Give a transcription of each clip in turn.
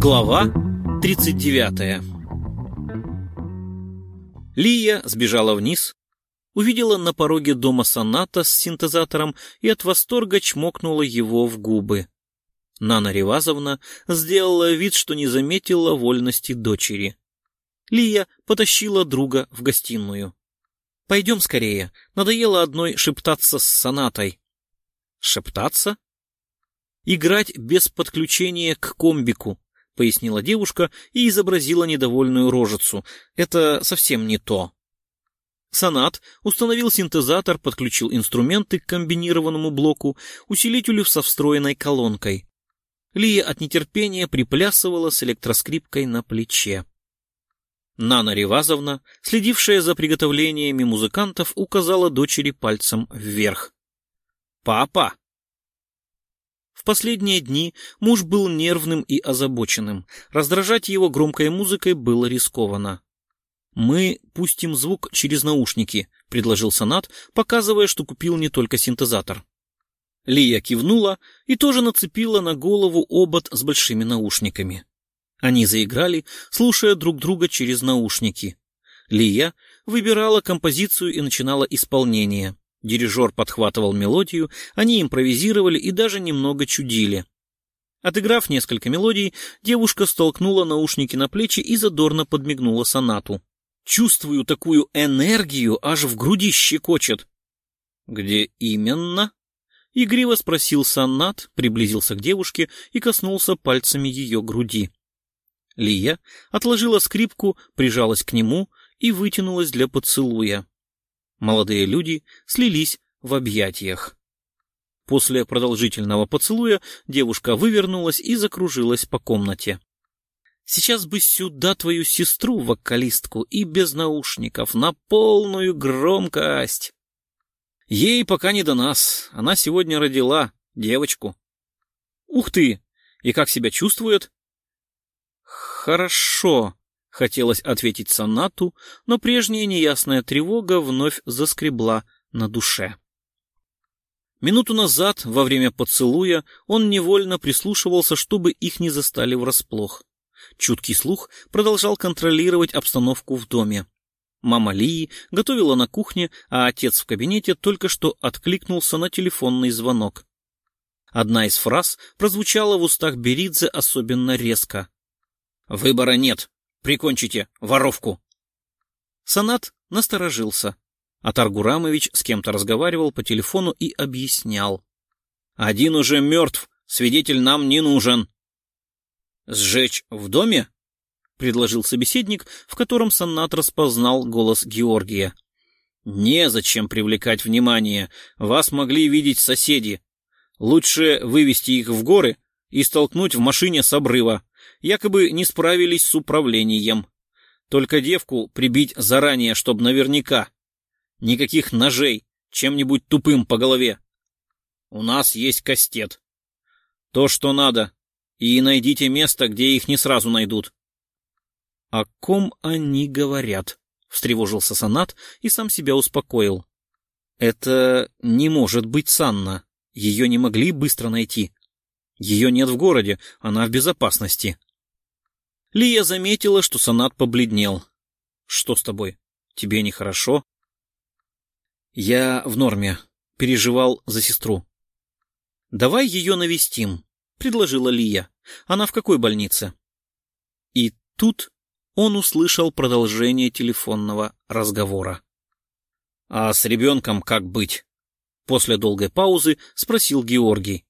Глава 39 Лия сбежала вниз, увидела на пороге дома соната с синтезатором и от восторга чмокнула его в губы. Нана Ревазовна сделала вид, что не заметила вольности дочери. Лия потащила друга в гостиную. «Пойдем скорее, надоело одной шептаться с сонатой». «Шептаться?» «Играть без подключения к комбику», — пояснила девушка и изобразила недовольную рожицу. «Это совсем не то». Сонат установил синтезатор, подключил инструменты к комбинированному блоку, усилителю со встроенной колонкой. Лия от нетерпения приплясывала с электроскрипкой на плече. Нана Ревазовна, следившая за приготовлениями музыкантов, указала дочери пальцем вверх. «Папа!» В последние дни муж был нервным и озабоченным. Раздражать его громкой музыкой было рискованно. «Мы пустим звук через наушники», — предложил Санат, показывая, что купил не только синтезатор. Лия кивнула и тоже нацепила на голову обод с большими наушниками. Они заиграли, слушая друг друга через наушники. Лия выбирала композицию и начинала исполнение. Дирижер подхватывал мелодию, они импровизировали и даже немного чудили. Отыграв несколько мелодий, девушка столкнула наушники на плечи и задорно подмигнула сонату. «Чувствую такую энергию, аж в груди щекочет». «Где именно?» — игриво спросил сонат, приблизился к девушке и коснулся пальцами ее груди. Лия отложила скрипку, прижалась к нему и вытянулась для поцелуя. Молодые люди слились в объятиях. После продолжительного поцелуя девушка вывернулась и закружилась по комнате. Сейчас бы сюда твою сестру, вокалистку, и без наушников, на полную громкость. Ей пока не до нас. Она сегодня родила девочку. Ух ты! И как себя чувствует? Хорошо, хотелось ответить сонату, но прежняя неясная тревога вновь заскребла на душе. Минуту назад, во время поцелуя, он невольно прислушивался, чтобы их не застали врасплох. Чуткий слух продолжал контролировать обстановку в доме. Мама Лии готовила на кухне, а отец в кабинете только что откликнулся на телефонный звонок. Одна из фраз прозвучала в устах Беридзе особенно резко. Выбора нет. Прикончите воровку. Санат насторожился. А Таргурамович с кем-то разговаривал по телефону и объяснял. Один уже мертв, свидетель нам не нужен. Сжечь в доме? предложил собеседник, в котором Санат распознал голос Георгия. Незачем привлекать внимание. Вас могли видеть соседи. Лучше вывести их в горы и столкнуть в машине с обрыва якобы не справились с управлением. Только девку прибить заранее, чтобы наверняка. Никаких ножей, чем-нибудь тупым по голове. У нас есть кастет. То, что надо. И найдите место, где их не сразу найдут. — О ком они говорят? — встревожился Санат и сам себя успокоил. — Это не может быть Санна. Ее не могли быстро найти. Ее нет в городе, она в безопасности. Лия заметила, что Санат побледнел. «Что с тобой? Тебе нехорошо?» «Я в норме. Переживал за сестру». «Давай ее навестим», — предложила Лия. «Она в какой больнице?» И тут он услышал продолжение телефонного разговора. «А с ребенком как быть?» После долгой паузы спросил Георгий.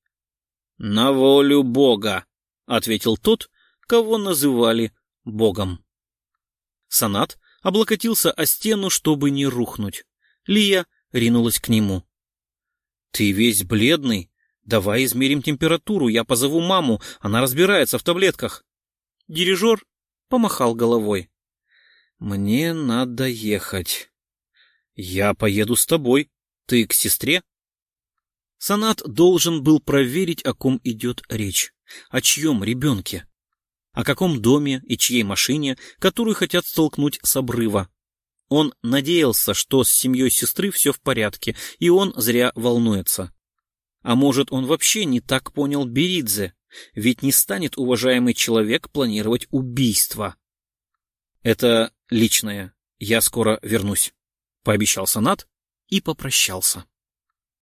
«На волю Бога», — ответил тот кого называли богом. Санат облокотился о стену, чтобы не рухнуть. Лия ринулась к нему. — Ты весь бледный. Давай измерим температуру, я позову маму, она разбирается в таблетках. Дирижер помахал головой. — Мне надо ехать. — Я поеду с тобой. Ты к сестре? Санат должен был проверить, о ком идет речь. О чьем ребенке? о каком доме и чьей машине, которую хотят столкнуть с обрыва. Он надеялся, что с семьей сестры все в порядке, и он зря волнуется. А может, он вообще не так понял Беридзе, ведь не станет уважаемый человек планировать убийство. Это личное. Я скоро вернусь, — пообещал Санат и попрощался.